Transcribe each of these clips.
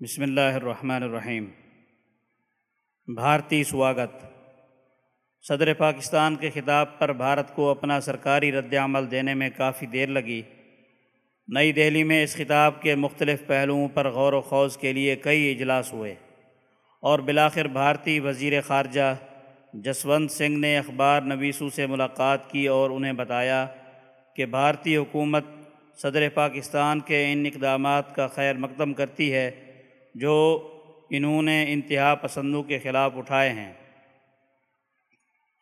بسم اللہ الرحمن الرحیم۔ بھارتی سواگت۔ صدر پاکستان کے خطاب پر بھارت کو اپنا سرکاری رد عمل دینے میں کافی دیر لگی۔ نئی دہلی میں اس خطاب کے مختلف پہلوؤں پر غور و خوض کے لیے کئی اجلاس ہوئے۔ اور بلاخر بھارتی وزیر خارجہ جسونت سنگھ نے اخبار نویسوں سے ملاقات کی اور انہیں بتایا کہ بھارتی حکومت صدر پاکستان کے ان اقدامات کا خیر مقدم کرتی ہے۔ جو انہوں نے انتہا پسندوں کے خلاف اٹھائے ہیں،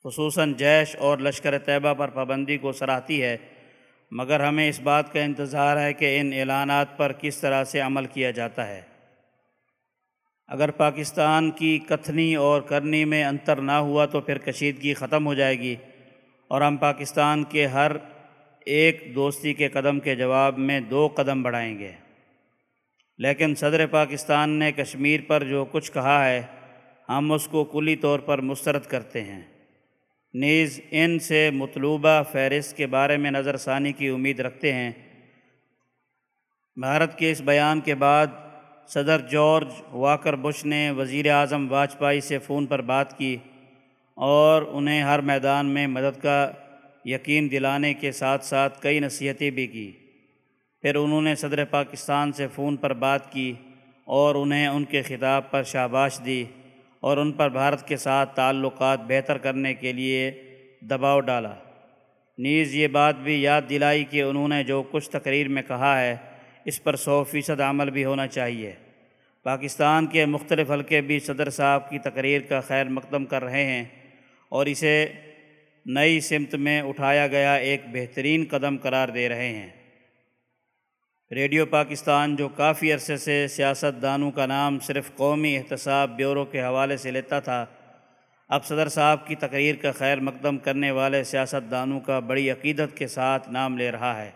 خصوصاً جیش اور لشکر طیبہ پر پابندی کو سراہتی ہے۔ مگر ہمیں اس بات کا انتظار ہے کہ ان اعلانات پر کس طرح سے عمل کیا جاتا ہے۔ اگر پاکستان کی کتھنی اور کرنی میں انتر نہ ہوا تو پھر کشیدگی ختم ہو جائے گی۔ اور ہم پاکستان کے ہر ایک دوستی کے قدم کے جواب میں دو قدم بڑھائیں گے۔ لیکن صدر پاکستان نے کشمیر پر جو کچھ کہا ہے، ہم اس کو کلی طور پر مسترد کرتے ہیں۔ نیز، ان سے مطلوبہ فہرست کے بارے میں نظر ثانی کی امید رکھتے ہیں۔ بھارت کے اس بیان کے بعد صدر جارج واکر بش نے وزیر اعظم واجپئی سے فون پر بات کی اور انہیں ہر میدان میں مدد کا یقین دلانے کے ساتھ ساتھ کئی نصیحتیں بھی کی۔ پھر انہوں نے صدر پاکستان سے فون پر بات کی اور انہیں ان کے خطاب پر شاباش دی اور ان پر بھارت کے ساتھ تعلقات بہتر کرنے کے لیے دباؤ ڈالا۔ نیز یہ بات بھی یاد دلائی کہ انہوں نے جو کچھ تقریر میں کہا ہے، اس پر سو فیصد عمل بھی ہونا چاہیے۔ پاکستان کے مختلف حلقے بھی صدر صاحب کی تقریر کا خیر مقدم کر رہے ہیں اور اسے نئی سمت میں اٹھایا گیا ایک بہترین قدم قرار دے رہے ہیں۔ ریڈیو پاکستان جو کافی عرصے سے سیاست دانوں کا نام صرف قومی احتساب بیورو کے حوالے سے لیتا تھا، اب صدر صاحب کی تقریر کا خیر مقدم کرنے والے سیاست دانوں کا بڑی عقیدت کے ساتھ نام لے رہا ہے۔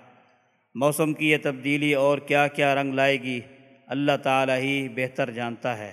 موسم کی یہ تبدیلی اور کیا کیا رنگ لائے گی، اللہ تعالیٰ ہی بہتر جانتا ہے۔